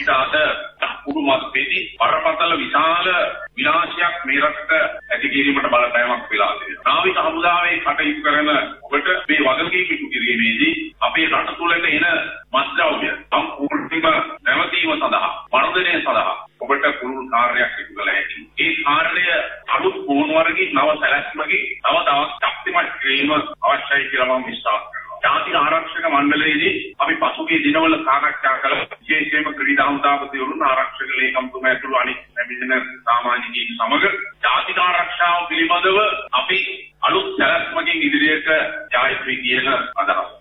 අපිට අද කුඩු මස් පෙති බරපතල විශාල විනාශයක් මේ රටට ඇති කිරීමට බලපෑමක් වෙලා තියෙනවා. නාවික හමුදාවේ කටයුතු කරන ඔබට මේ වගකීම් ඉටු කිරීමේදී අපේ රට තුළට එන මත්ද්‍රව්‍ය සම්පූර්ණයෙන්ම නැවතීම සඳහා වර්ධනය සඳහා ඔබට පුළුල් කාර්යයක් සිදු කළ හැකියි. ඒ කාර්යය අලුත් පුහුණුවරකින් නව සැලැස්මකින් තව තවත් ශක්තිමත් කිරීම අවශ්‍යයි කියලා මම විශ්වාස කරනවා. ජාතික ආරක්ෂක මණ්ඩලයේදී අපි පසුගිය දිනවල සාකච්ඡා කළ හමුදාපතිවරුන් ආරක්ෂක ලේකම්තුම ඇතුළු අනිත් පැමිණෙන සාමාජිකයින් සමග ජාතික ආරක්ෂාව පිළිබඳව අපි අලුත් සැලැස්මකින් ඉදිරියට යා යුතුයි කියන අදහස.